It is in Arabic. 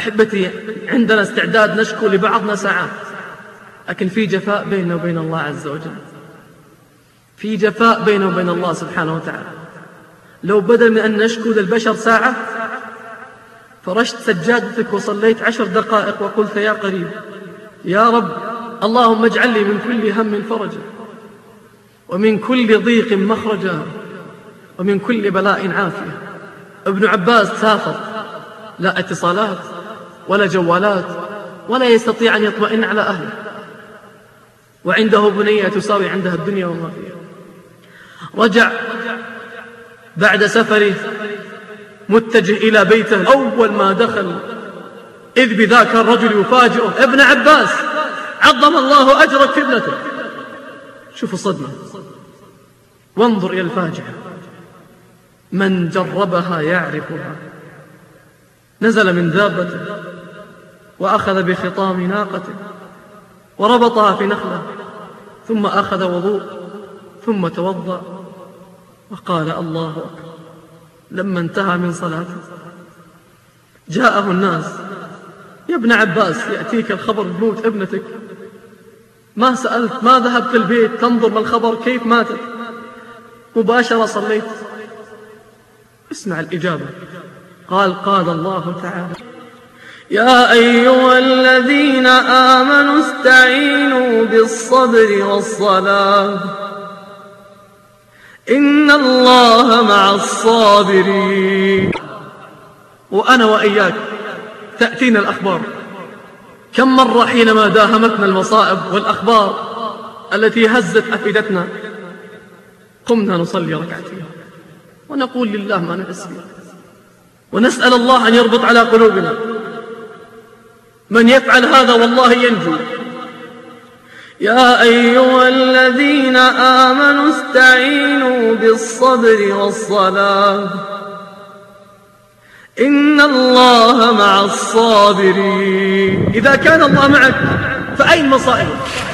أحبتي عندنا استعداد نشكو لبعضنا ساعات لكن في جفاء بيننا وبين الله عز وجل. في جفاء بيننا وبين الله سبحانه وتعالى. لو بدل من أن نشكو للبشر ساعة فرشت سجادتك وصليت عشر دقائق وقلت يا قريب يا رب اللهم اجعل لي من كل هم فرجا ومن كل ضيق مخرجا ومن كل بلاء عافية. ابن عباس سافر لا اتصالات ولا جوالات ولا يستطيع أن يطمئن على أهله. وعنده بنية تساوي عندها الدنيا وما فيها. رجع بعد سفره متجه إلى بيته. أول ما دخل إذ بذاك الرجل يفاجئه ابن عباس عظم الله أجرك في ابنتك شوفوا الصدمة وانظر إلى الفاجعة. من جربها يعرفها. نزل من دابته. وأخذ بخطام ناقته وربطها في نخلة ثم أخذ وضوء ثم توضأ وقال الله أكبر لما انتهى من صلاته جاءه الناس يا ابن عباس يأتيك الخبر بموت ابنتك. ما سألت ما ذهبت البيت تنظر ما الخبر كيف ماتت؟ مباشرة صليت. اسمع الإجابة. قال قال الله تعالى يا أيها الذين آمنوا استعينوا بالصبر والصلاة. إن الله مع الصابرين. وأنا وإياك تأتينا الأخبار. كم مرة حينما داهمتنا المصائب والأخبار التي هزت أفئدتنا قمنا نصلي ركعتين ونقول لله ما نحس ونسأل الله أن يربط على قلوبنا من يفعل هذا والله ينجو. يا أيها الذين آمنوا استعينوا بالصبر والصلاة. إن الله مع الصابرين. إذا كان الله معك فأين مصائبك؟